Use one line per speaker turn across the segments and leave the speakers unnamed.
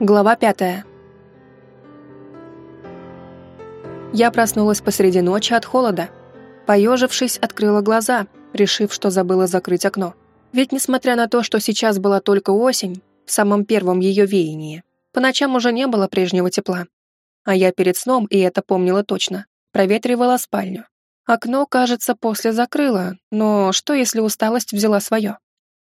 Глава пятая. Я проснулась посреди ночи от холода. Поежившись, открыла глаза, решив, что забыла закрыть окно. Ведь несмотря на то, что сейчас была только осень, в самом первом ее веянии, по ночам уже не было прежнего тепла. А я перед сном, и это помнила точно, проветривала спальню. Окно, кажется, после закрыла, но что, если усталость взяла свое?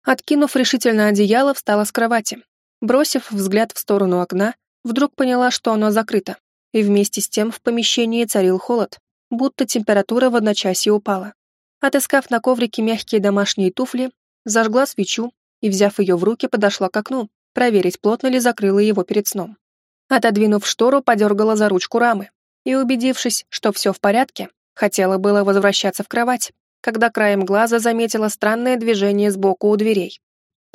Откинув решительно одеяло, встала с кровати, Бросив взгляд в сторону окна, вдруг поняла, что оно закрыто, и вместе с тем в помещении царил холод, будто температура в одночасье упала. Отыскав на коврике мягкие домашние туфли, зажгла свечу и, взяв ее в руки, подошла к окну, проверить, плотно ли закрыла его перед сном. Отодвинув штору, подергала за ручку рамы и, убедившись, что все в порядке, хотела было возвращаться в кровать, когда краем глаза заметила странное движение сбоку у дверей.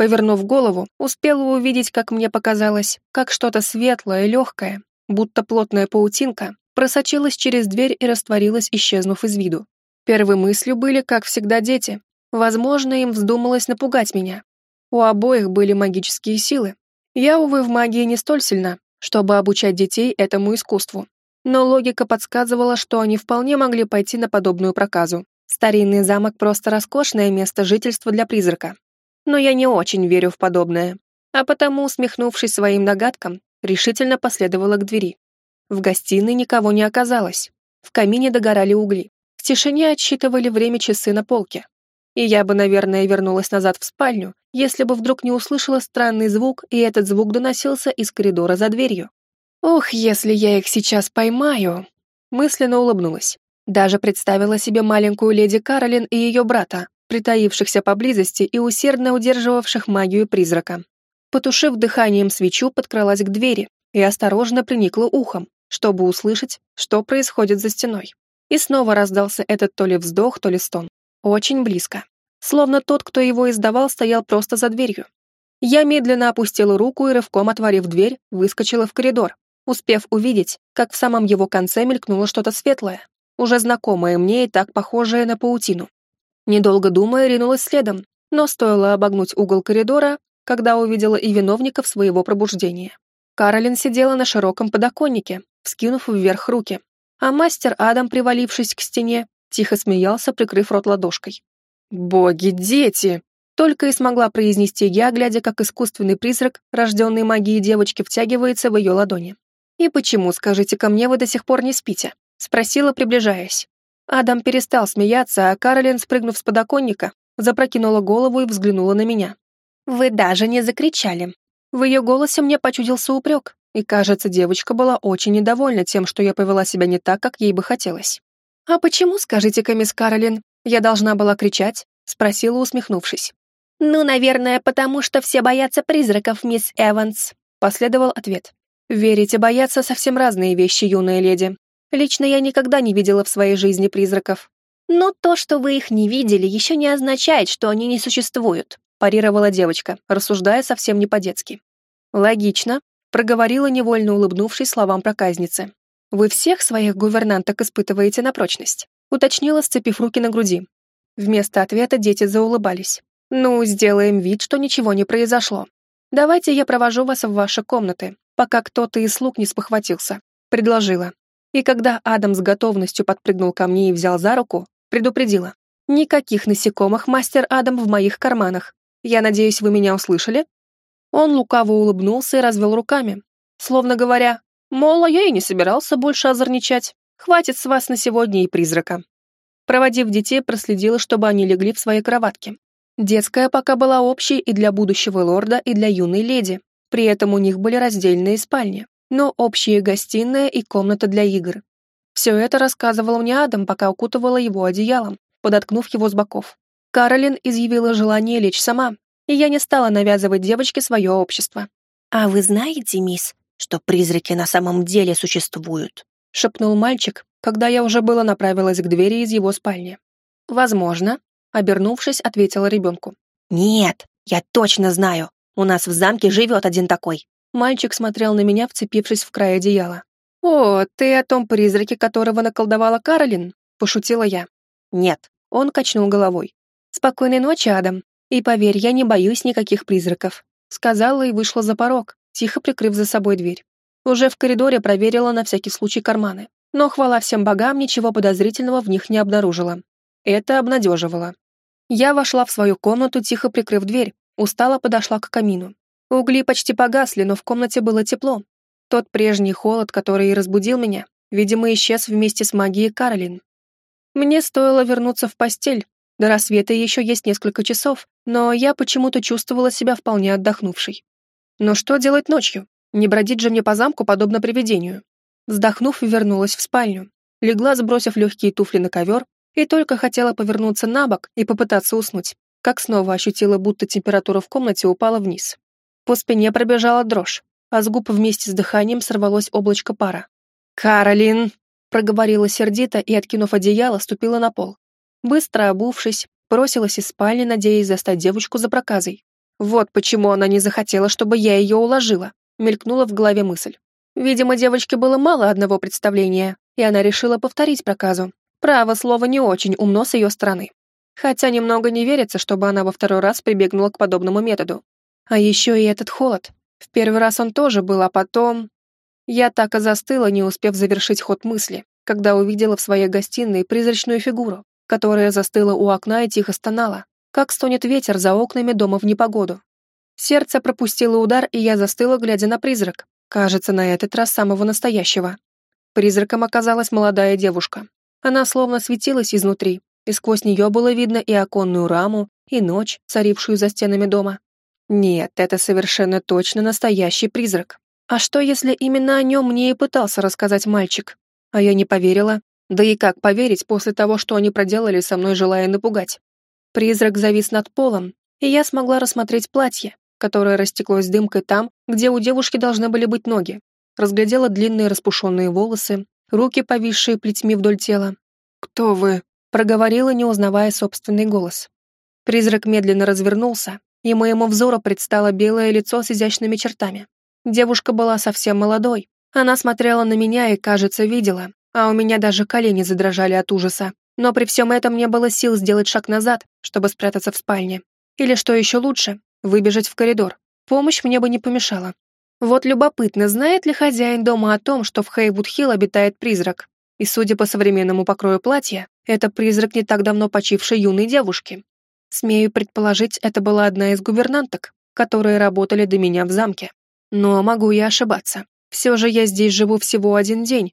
Повернув голову, успела увидеть, как мне показалось, как что-то светлое и легкое, будто плотная паутинка, просочилась через дверь и растворилась, исчезнув из виду. Первой мыслью были, как всегда, дети. Возможно, им вздумалось напугать меня. У обоих были магические силы. Я, увы, в магии не столь сильна, чтобы обучать детей этому искусству. Но логика подсказывала, что они вполне могли пойти на подобную проказу. Старинный замок просто роскошное место жительства для призрака, но я не очень верю в подобное, а потому, усмехнувшись своим догадкам, решительно последовала к двери. В гостиной никого не оказалось. В камине догорали угли. В тишине отсчитывали время часы на полке. И я бы, наверное, вернулась назад в спальню, если бы вдруг не услышала странный звук, и этот звук доносился из коридора за дверью. Ох, если я их сейчас поймаю! Мысленно улыбнулась. Даже представила себе маленькую леди Каролин и ее брата, притаившихся поблизости и усердно удерживавших магию призрака. Потушив дыханием свечу, подкралась к двери и осторожно приникла ухом, чтобы услышать, что происходит за стеной. И снова раздался этот то ли вздох, то ли стон. Очень близко. Словно тот, кто его издавал, стоял просто за дверью. Я медленно опустила руку и, рывком отворив дверь, выскочила в коридор, успев увидеть, как в самом его конце мелькнуло что-то светлое, уже знакомое мне и так похожее на паутину. Недолго думая, ринулась следом, но стоило обогнуть угол коридора, когда увидела и виновников своего пробуждения. Каролин сидела на широком подоконнике, вскинув вверх руки, а мастер Адам, привалившись к стене, тихо смеялся, прикрыв рот ладошкой. «Боги, дети!» Только и смогла произнести я, глядя, как искусственный призрак, рожденный магией девочки, втягивается в ее ладони. «И почему, скажите ко мне, вы до сих пор не спите?» — спросила, приближаясь. Адам перестал смеяться, а Каролин, спрыгнув с подоконника, запрокинула голову и взглянула на меня. «Вы даже не закричали». В ее голосе мне почудился упрек, и, кажется, девочка была очень недовольна тем, что я повела себя не так, как ей бы хотелось. «А почему, скажите-ка, мисс Каролин, я должна была кричать?» — спросила, усмехнувшись. «Ну, наверное, потому что все боятся призраков, мисс Эванс», — последовал ответ. «Верить и бояться — совсем разные вещи, юная леди. Лично я никогда не видела в своей жизни призраков. Но то, что вы их не видели, еще не означает, что они не существуют, парировала девочка, рассуждая совсем не по-детски. Логично, проговорила, невольно улыбнувшись словам проказницы. Вы всех своих гувернанток испытываете на прочность, уточнила, сцепив руки на груди. Вместо ответа дети заулыбались. «Ну, сделаем вид, что ничего не произошло. Давайте я провожу вас в ваши комнаты, пока кто-то из слуг не спохватился», — предложила. И когда Адам с готовностью подпрыгнул ко мне и взял за руку, предупредила. «Никаких насекомых, мастер Адам, в моих карманах. Я надеюсь, вы меня услышали?» Он лукаво улыбнулся и развел руками, словно говоря, мол, а я и не собирался больше озорничать. Хватит с вас на сегодня и призрака. Проводив детей, проследила, чтобы они легли в свои кроватки. Детская пока была общей и для будущего лорда, и для юной леди. При этом у них были раздельные спальни но общая гостиная и комната для игр. Все это рассказывал мне Адам, пока укутывала его одеялом, подоткнув его с боков. Каролин изъявила желание лечь сама, и я не стала навязывать девочке свое общество.
«А вы знаете, мисс, что призраки на самом деле существуют?»
— шепнул мальчик, когда я уже было направилась к двери из его спальни. «Возможно», — обернувшись, ответила ребенку.
«Нет, я точно знаю. У нас в замке живет один такой.
Мальчик смотрел на меня, вцепившись в край одеяла. «О, ты о том призраке, которого наколдовала Каролин?» – пошутила я. «Нет», – он качнул головой. «Спокойной ночи, Адам. И поверь, я не боюсь никаких призраков», – сказала и вышла за порог, тихо прикрыв за собой дверь. Уже в коридоре проверила на всякий случай карманы, но, хвала всем богам, ничего подозрительного в них не обнаружила. Это обнадеживало. Я вошла в свою комнату, тихо прикрыв дверь, устало подошла к камину. Угли почти погасли, но в комнате было тепло. Тот прежний холод, который и разбудил меня, видимо, исчез вместе с магией Каролин. Мне стоило вернуться в постель. До рассвета еще есть несколько часов, но я почему-то чувствовала себя вполне отдохнувшей. Но что делать ночью? Не бродить же мне по замку, подобно привидению. Вздохнув, вернулась в спальню. Легла, сбросив легкие туфли на ковер, и только хотела повернуться на бок и попытаться уснуть, как снова ощутила, будто температура в комнате упала вниз. По спине пробежала дрожь, а с губ вместе с дыханием сорвалось облачко пара. «Каролин!» — проговорила сердито и, откинув одеяло, ступила на пол. Быстро обувшись, бросилась из спальни, надеясь застать девочку за проказой. Вот почему она не захотела, чтобы я ее уложила, мелькнула в голове мысль. Видимо, девочке было мало одного представления, и она решила повторить проказу. Право слово не очень умно с ее стороны. Хотя немного не верится, чтобы она во второй раз прибегнула к подобному методу. А еще и этот холод. В первый раз он тоже был, а потом... Я так и застыла, не успев завершить ход мысли, когда увидела в своей гостиной призрачную фигуру, которая застыла у окна и тихо стонала, как стонет ветер за окнами дома в непогоду. Сердце пропустило удар, и я застыла, глядя на призрак, кажется, на этот раз самого настоящего. Призраком оказалась молодая девушка. Она словно светилась изнутри, и сквозь нее было видно и оконную раму, и ночь, царившую за стенами дома. Нет, это совершенно точно настоящий призрак. А что, если именно о нем мне и пытался рассказать мальчик? А я не поверила. Да и как поверить после того, что они проделали со мной, желая напугать? Призрак завис над полом, и я смогла рассмотреть платье, которое растеклось дымкой там, где у девушки должны были быть ноги. Разглядела длинные распушенные волосы, руки, повисшие плетьми вдоль тела. «Кто вы?» — проговорила, не узнавая собственный голос. Призрак медленно развернулся, и моему взору предстало белое лицо с изящными чертами. Девушка была совсем молодой. Она смотрела на меня и, кажется, видела, а у меня даже колени задрожали от ужаса. Но при всем этом не было сил сделать шаг назад, чтобы спрятаться в спальне. Или, что еще лучше, выбежать в коридор. Помощь мне бы не помешала. Вот любопытно, знает ли хозяин дома о том, что в Хейвуд-Хилл обитает призрак? И, судя по современному покрою платья, это призрак не так давно почившей юной девушки. Смею предположить, это была одна из гувернанток, которые работали до меня в замке. Но могу я ошибаться. Все же я здесь живу всего один день.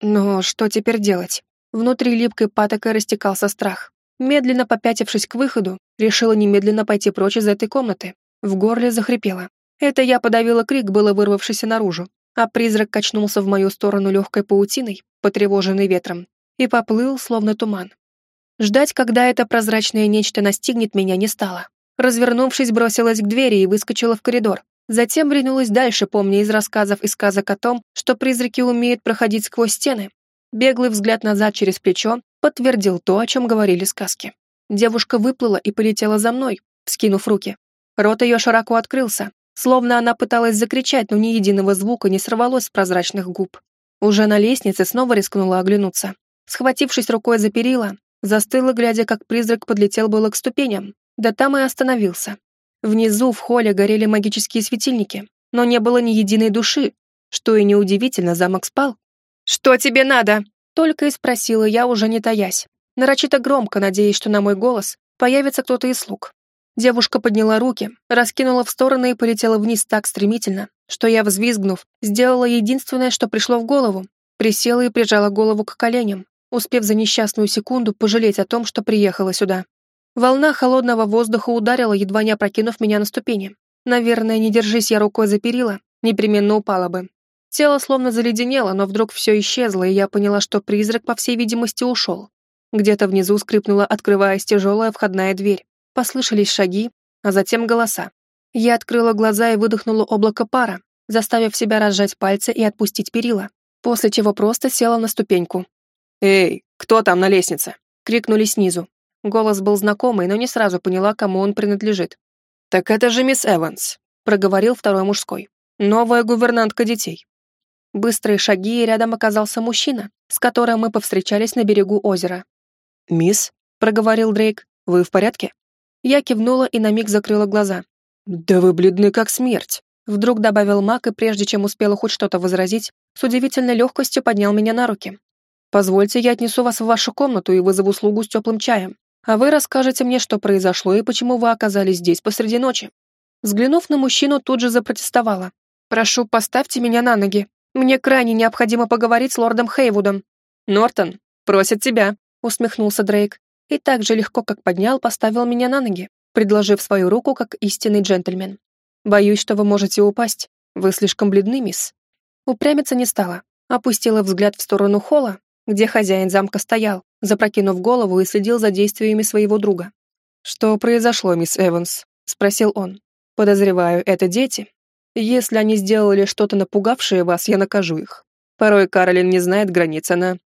Но что теперь делать? Внутри липкой патокой растекался страх. Медленно попятившись к выходу, решила немедленно пойти прочь из этой комнаты. В горле захрипело. Это я подавила крик, было вырвавшийся наружу, а призрак качнулся в мою сторону легкой паутиной, потревоженный ветром, и поплыл, словно туман. Ждать, когда это прозрачное нечто настигнет меня, не стало. Развернувшись, бросилась к двери и выскочила в коридор. Затем ринулась дальше, помня из рассказов и сказок о том, что призраки умеют проходить сквозь стены. Беглый взгляд назад через плечо подтвердил то, о чем говорили сказки. Девушка выплыла и полетела за мной, вскинув руки. Рот ее широко открылся, словно она пыталась закричать, но ни единого звука не сорвалось с прозрачных губ. Уже на лестнице снова рискнула оглянуться. Схватившись рукой за перила, Застыла, глядя, как призрак подлетел было к ступеням, да там и остановился. Внизу в холле горели магические светильники, но не было ни единой души, что и неудивительно, замок спал. «Что тебе надо?» Только и спросила я, уже не таясь, нарочито громко, надеясь, что на мой голос появится кто-то из слуг. Девушка подняла руки, раскинула в стороны и полетела вниз так стремительно, что я, взвизгнув, сделала единственное, что пришло в голову, присела и прижала голову к коленям, успев за несчастную секунду пожалеть о том, что приехала сюда. Волна холодного воздуха ударила, едва не опрокинув меня на ступени. Наверное, не держись я рукой за перила, непременно упала бы. Тело словно заледенело, но вдруг все исчезло, и я поняла, что призрак, по всей видимости, ушел. Где-то внизу скрипнула, открываясь тяжелая входная дверь. Послышались шаги, а затем голоса. Я открыла глаза и выдохнула облако пара, заставив себя разжать пальцы и отпустить перила, после чего просто села на ступеньку, «Эй, кто там на лестнице?» — крикнули снизу. Голос был знакомый, но не сразу поняла, кому он принадлежит. «Так это же мисс Эванс», — проговорил второй мужской. «Новая гувернантка детей». Быстрые шаги, и рядом оказался мужчина, с которым мы повстречались на берегу озера. «Мисс», — проговорил Дрейк, — «вы в порядке?» Я кивнула и на миг закрыла глаза. «Да вы бледны, как смерть», Вдруг добавил маг, и прежде чем успела хоть что-то возразить, с удивительной легкостью поднял меня на руки. «Позвольте, я отнесу вас в вашу комнату и вызову слугу с теплым чаем, а вы расскажете мне, что произошло и почему вы оказались здесь посреди ночи». Взглянув на мужчину, тут же запротестовала. «Прошу, поставьте меня на ноги. Мне крайне необходимо поговорить с лордом Хейвудом». «Нортон, просит тебя», — усмехнулся Дрейк, и так же легко, как поднял, поставил меня на ноги, предложив свою руку как истинный джентльмен. «Боюсь, что вы можете упасть. Вы слишком бледны, мисс». Упрямиться не стала. Опустила взгляд в сторону холла, где хозяин замка стоял, запрокинув голову и следил за действиями своего друга. «Что произошло, мисс Эванс?» — спросил он. «Подозреваю, это дети, если они сделали что-то напугавшее вас, я накажу их. Порой Каролин не знает границ, она...»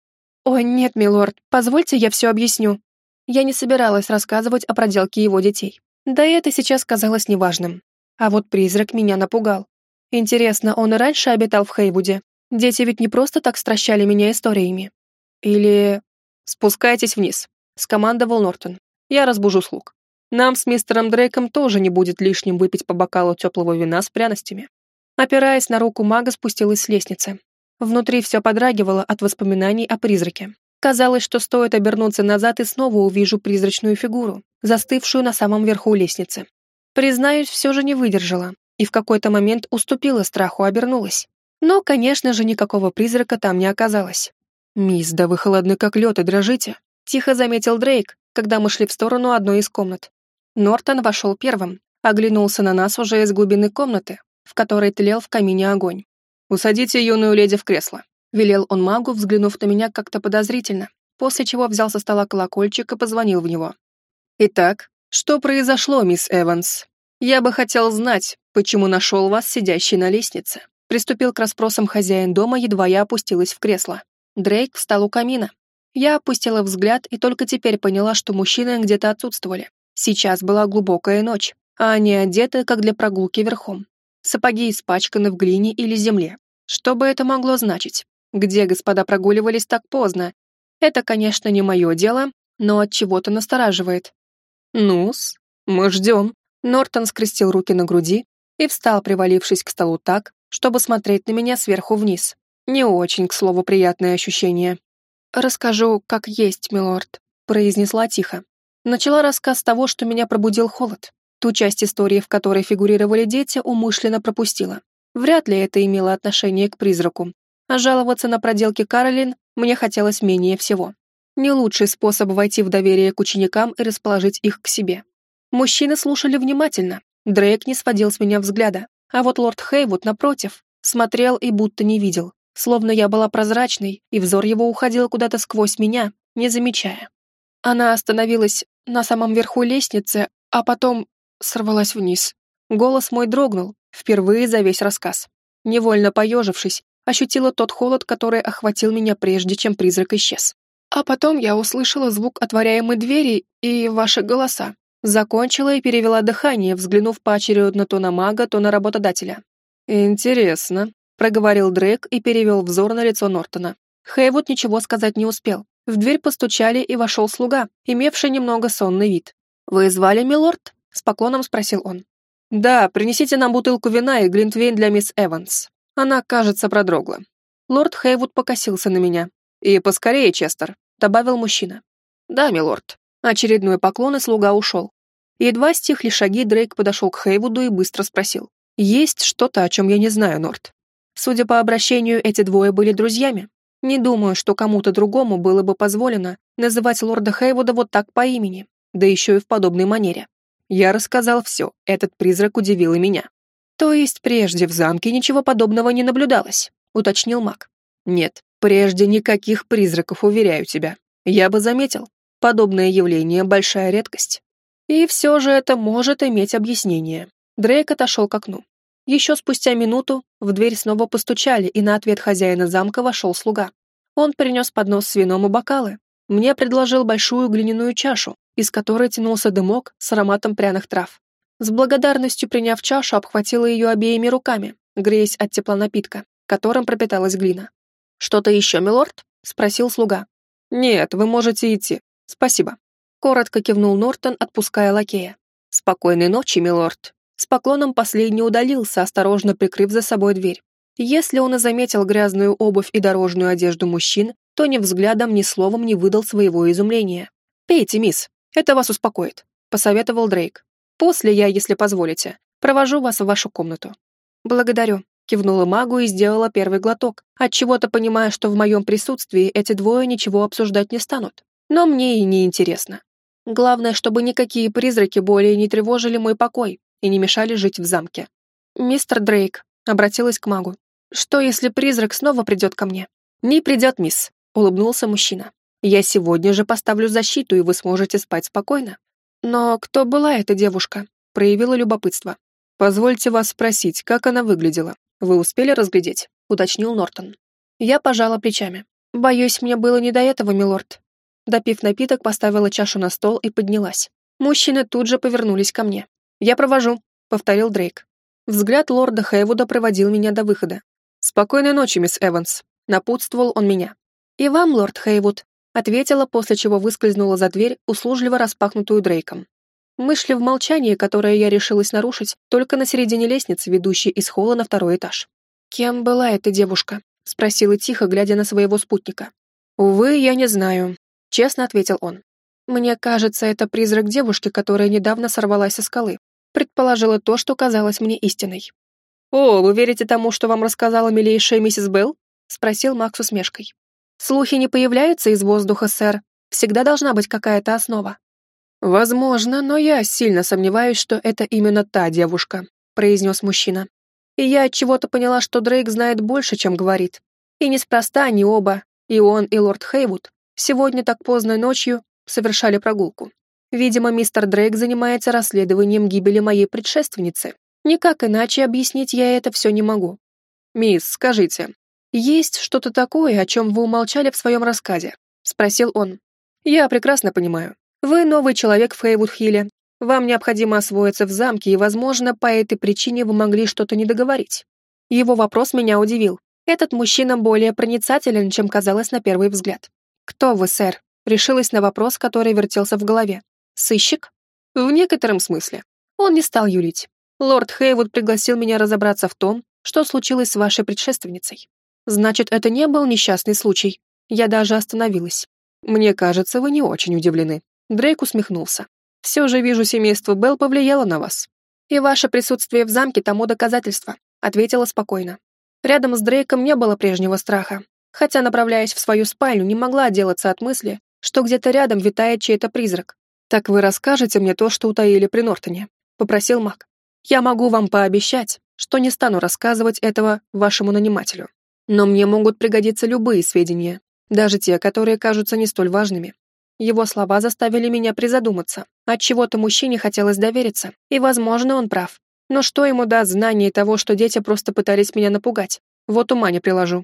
«Ой, нет, милорд, позвольте я все объясню». Я не собиралась рассказывать о проделке его детей. Да и это сейчас казалось неважным. А вот призрак меня напугал. Интересно, он и раньше обитал в Хейвуде? Дети ведь не просто так стращали меня историями. Или... «Спускайтесь вниз», — скомандовал Нортон. «Я разбужу слуг». Нам с мистером Дрейком тоже не будет лишним выпить по бокалу теплого вина с пряностями. Опираясь на руку мага, спустилась с лестницы. Внутри все подрагивало от воспоминаний о призраке. Казалось, что стоит обернуться назад и снова увижу призрачную фигуру, застывшую на самом верху лестницы. Признаюсь, все же не выдержала и в какой-то момент уступила страху, обернулась. Но, конечно же, никакого призрака там не оказалось. «Мисс, да вы холодны как лед и дрожите», — тихо заметил Дрейк, когда мы шли в сторону одной из комнат. Нортон вошел первым, оглянулся на нас уже из глубины комнаты, в которой тлел в камине огонь. «Усадите юную леди в кресло», — велел он магу, взглянув на меня как-то подозрительно, после чего взял со стола колокольчик и позвонил в него. «Итак, что произошло, мисс Эванс? Я бы хотел знать, почему нашел вас сидящей на лестнице». Приступил к расспросам хозяин дома, едва я опустилась в кресло. Дрейк встал у камина. Я опустила взгляд и только теперь поняла, что мужчины где-то отсутствовали. Сейчас была глубокая ночь, а они одеты, как для прогулки верхом. Сапоги испачканы в глине или земле. Что бы это могло значить? Где господа прогуливались так поздно? Это, конечно, не мое дело, но от чего-то настораживает. Ну-с, мы ждем. Нортон скрестил руки на груди и встал, привалившись к столу так, чтобы смотреть на меня сверху вниз. Не очень, к слову, приятное ощущение. «Расскажу, как есть, милорд», — произнесла тихо. Начала рассказ того, что меня пробудил холод. Ту часть истории, в которой фигурировали дети, умышленно пропустила. Вряд ли это имело отношение к призраку. А жаловаться на проделки Каролин мне хотелось менее всего. Не лучший способ войти в доверие к ученикам и расположить их к себе. Мужчины слушали внимательно. Дрейк не сводил с меня взгляда. А вот лорд Хейвуд, напротив, смотрел и будто не видел. Словно я была прозрачной, и взор его уходил куда-то сквозь меня, не замечая. Она остановилась на самом верху лестницы, а потом сорвалась вниз. Голос мой дрогнул, впервые за весь рассказ. Невольно поежившись, ощутила тот холод, который охватил меня прежде, чем призрак исчез. А потом я услышала звук отворяемой двери и ваши голоса. Закончила и перевела дыхание, взглянув поочередно то на мага, то на работодателя. «Интересно», — проговорил Дрейк и перевел взор на лицо Нортона. Хейвуд ничего сказать не успел. В дверь постучали, и вошел слуга, имевший немного сонный вид. «Вы звали, милорд?» — с поклоном спросил он. «Да, принесите нам бутылку вина и глинтвейн для мисс Эванс. Она, кажется, продрогла». Лорд Хейвуд покосился на меня. «И поскорее, Честер», — добавил мужчина. «Да, милорд». Очередной поклон, и слуга ушел. Едва стихли шаги, Дрейк подошел к Хейвуду и быстро спросил. «Есть что-то, о чем я не знаю, Норт?» Судя по обращению, эти двое были друзьями, не думаю, что кому-то другому было бы позволено называть лорда Хейвуда вот так по имени, да еще и в подобной манере. Я рассказал все, этот призрак удивил и меня. То есть прежде в замке ничего подобного не наблюдалось, уточнил маг. Нет, прежде никаких призраков, уверяю тебя. Я бы заметил, подобное явление — большая редкость. И все же это может иметь объяснение. Дрейк отошел к окну. Еще спустя минуту в дверь снова постучали, и на ответ хозяина замка вошел слуга. Он принес поднос с вином и бокалы. Мне предложил большую глиняную чашу, из которой тянулся дымок с ароматом пряных трав. С благодарностью приняв чашу, обхватила ее обеими руками, греясь от тепла напитка, которым пропиталась глина. «Что-то еще, милорд?» — спросил слуга. «Нет, вы можете идти. Спасибо». Коротко кивнул Нортон, отпуская лакея. «Спокойной ночи, милорд», С поклоном последний удалился, осторожно прикрыв за собой дверь. Если он и заметил грязную обувь и дорожную одежду мужчин, то ни взглядом, ни словом не выдал своего изумления. «Пейте, мисс, это вас успокоит», — посоветовал Дрейк. «После я, если позволите, провожу вас в вашу комнату». «Благодарю», — кивнула магу и сделала первый глоток, отчего-то понимая, что в моем присутствии эти двое ничего обсуждать не станут. Но мне и не интересно. Главное, чтобы никакие призраки более не тревожили мой покой и не мешали жить в замке. «Мистер Дрейк», — обратилась к магу, — «что, если призрак снова придет ко мне?» «Не придет, мисс», — улыбнулся мужчина. «Я сегодня же поставлю защиту, и вы сможете спать спокойно». «Но кто была эта девушка?» — проявила любопытство. «Позвольте вас спросить, как она выглядела. Вы успели разглядеть?» — уточнил Нортон. Я пожала плечами. «Боюсь, мне было не до этого, милорд». Допив напиток, поставила чашу на стол и поднялась. Мужчины тут же повернулись ко мне. «Я провожу», — повторил Дрейк. Взгляд лорда Хэвуда проводил меня до выхода. «Спокойной ночи, мисс Эванс», — напутствовал он меня. «И вам, лорд Хэйвуд», — ответила, после чего выскользнула за дверь, услужливо распахнутую Дрейком. Мы шли в молчании, которое я решилась нарушить, только на середине лестницы, ведущей из холла на второй этаж. «Кем была эта девушка?» — спросила тихо, глядя на своего спутника. «Увы, я не знаю», — честно ответил он. «Мне кажется, это призрак девушки, которая недавно сорвалась со скалы предположила то, что казалось мне истиной. «О, вы верите тому, что вам рассказала милейшая миссис Белл?» — спросил Макс усмешкой. «Слухи не появляются из воздуха, сэр. Всегда должна быть какая-то основа». «Возможно, но я сильно сомневаюсь, что это именно та девушка», — произнес мужчина. И я от чего-то поняла, что Дрейк знает больше, чем говорит. И неспроста они оба, и он, и лорд Хейвуд, сегодня так поздно ночью совершали прогулку. Видимо, мистер Дрейк занимается расследованием гибели моей предшественницы. Никак иначе объяснить я это все не могу. «Мисс, скажите, есть что-то такое, о чем вы умолчали в своем рассказе?» — спросил он. «Я прекрасно понимаю. Вы новый человек в Хейвуд-Хилле. Вам необходимо освоиться в замке, и, возможно, по этой причине вы могли что-то не договорить». Его вопрос меня удивил. Этот мужчина более проницателен, чем казалось на первый взгляд. «Кто вы, сэр?» — решилась на вопрос, который вертелся в голове. Сыщик? В некотором смысле. Он не стал юлить. Лорд Хейвуд пригласил меня разобраться в том, что случилось с вашей предшественницей. Значит, это не был несчастный случай. Я даже остановилась. Мне кажется, вы не очень удивлены. Дрейк усмехнулся. Все же вижу, семейство Белл повлияло на вас. И ваше присутствие в замке тому доказательство, ответила спокойно. Рядом с Дрейком не было прежнего страха, хотя, направляясь в свою спальню, не могла отделаться от мысли, что где-то рядом витает чей-то призрак, «Так вы расскажете мне то, что утаили при Нортоне?» — попросил маг. «Я могу вам пообещать, что не стану рассказывать этого вашему нанимателю. Но мне могут пригодиться любые сведения, даже те, которые кажутся не столь важными». Его слова заставили меня призадуматься. От чего то мужчине хотелось довериться, и, возможно, он прав. Но что ему даст знание того, что дети просто пытались меня напугать? Вот ума не приложу.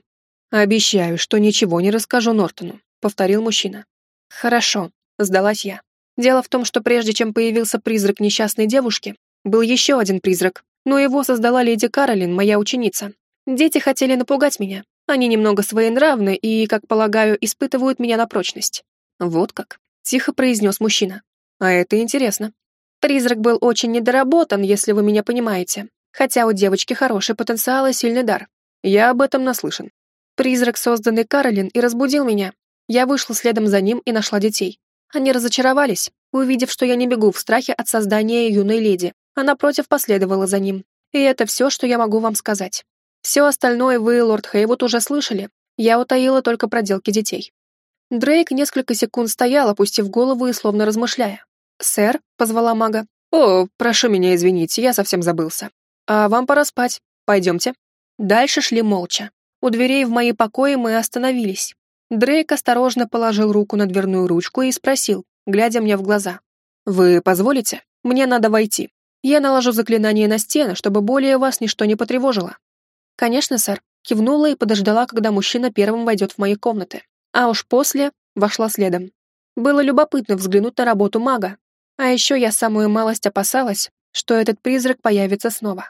«Обещаю, что ничего не расскажу Нортону», — повторил мужчина. «Хорошо», — сдалась я. Дело в том, что прежде чем появился призрак несчастной девушки, был еще один призрак, но его создала леди Каролин, моя ученица. Дети хотели напугать меня. Они немного своенравны и, как полагаю, испытывают меня на прочность. Вот как, тихо произнес мужчина. А это интересно. Призрак был очень недоработан, если вы меня понимаете. Хотя у девочки хороший потенциал и сильный дар. Я об этом наслышан. Призрак, созданный Каролин, и разбудил меня. Я вышла следом за ним и нашла детей. Они разочаровались, увидев, что я не бегу в страхе от создания юной леди, а напротив последовала за ним. И это все, что я могу вам сказать. Все остальное вы, лорд Хейвуд, уже слышали. Я утаила только проделки детей. Дрейк несколько секунд стоял, опустив голову и словно размышляя. «Сэр», — позвала мага. «О, прошу меня извинить, я совсем забылся. А вам пора спать. Пойдемте». Дальше шли молча. У дверей в мои покои мы остановились. Дрейк осторожно положил руку на дверную ручку и спросил, глядя мне в глаза. «Вы позволите? Мне надо войти. Я наложу заклинание на стены, чтобы более вас ничто не потревожило». «Конечно, сэр», кивнула и подождала, когда мужчина первым войдет в мои комнаты. А уж после вошла следом. Было любопытно взглянуть на работу мага. А еще я самую малость опасалась, что этот призрак появится снова.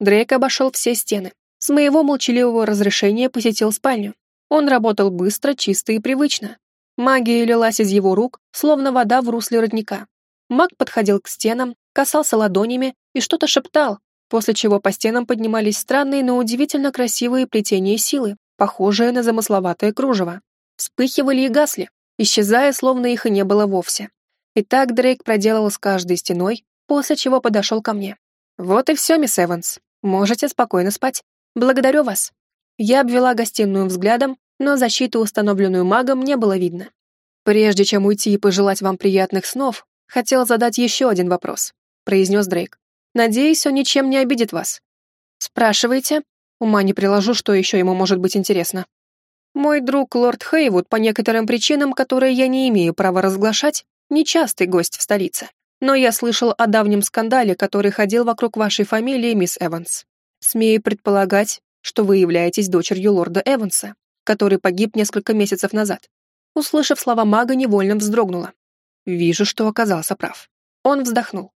Дрейк обошел все стены. С моего молчаливого разрешения посетил спальню. Он работал быстро, чисто и привычно. Магия лилась из его рук, словно вода в русле родника. Маг подходил к стенам, касался ладонями и что-то шептал, после чего по стенам поднимались странные, но удивительно красивые плетения силы, похожие на замысловатое кружево. Вспыхивали и гасли, исчезая, словно их и не было вовсе. И так Дрейк проделал с каждой стеной, после чего подошел ко мне. «Вот и все, мисс Эванс. Можете спокойно спать. Благодарю вас». Я обвела гостиную взглядом, но защиту, установленную магом, не было видно. «Прежде чем уйти и пожелать вам приятных снов, хотел задать еще один вопрос», — произнес Дрейк. «Надеюсь, он ничем не обидит вас». «Спрашивайте. Ума не приложу, что еще ему может быть интересно». Мой друг лорд Хейвуд, по некоторым причинам, которые я не имею права разглашать, нечастый гость в столице. Но я слышал о давнем скандале, который ходил вокруг вашей фамилии, мисс Эванс. Смею предполагать, что вы являетесь дочерью лорда Эванса, который погиб несколько месяцев назад. Услышав слова мага, невольно вздрогнула. Вижу, что оказался прав. Он вздохнул.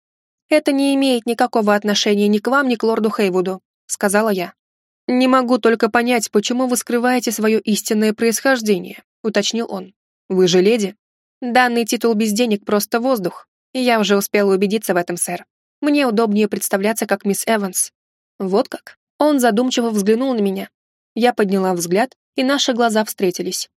«Это не имеет никакого отношения ни к вам, ни к лорду Хейвуду», — сказала я. «Не могу только понять, почему вы скрываете свое истинное происхождение», — уточнил он. «Вы же леди?» «Данный титул без денег просто воздух, я уже успела убедиться в этом, сэр. Мне удобнее представляться как мисс Эванс». «Вот как?» Он задумчиво взглянул на меня. Я подняла взгляд, и наши глаза встретились.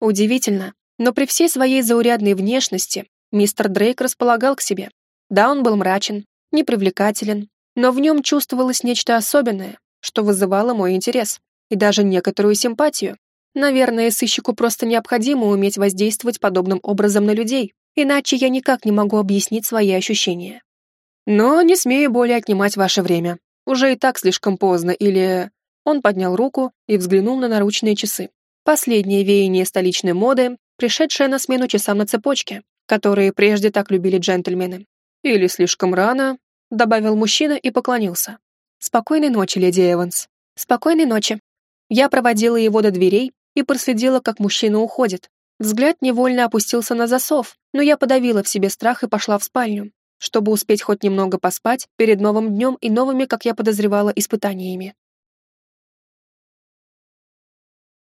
Удивительно, но при всей своей заурядной внешности мистер Дрейк располагал к себе. Да, он был мрачен, непривлекателен, но в нем чувствовалось нечто особенное, что вызывало мой интерес и даже некоторую симпатию. Наверное, сыщику просто необходимо уметь воздействовать подобным образом на людей, иначе я никак не могу объяснить свои ощущения. Но не смею более отнимать ваше время. Уже и так слишком поздно, или... Он поднял руку и взглянул на наручные часы. Последнее веяние столичной моды, пришедшее на смену часам на цепочке, которые прежде так любили джентльмены. Или слишком рано, добавил мужчина и поклонился. «Спокойной ночи, леди Эванс. Спокойной ночи». Я проводила его до дверей и проследила, как мужчина уходит. Взгляд невольно опустился на засов, но я подавила в себе страх и пошла в спальню, чтобы успеть хоть немного поспать перед новым днем и новыми, как я подозревала, испытаниями.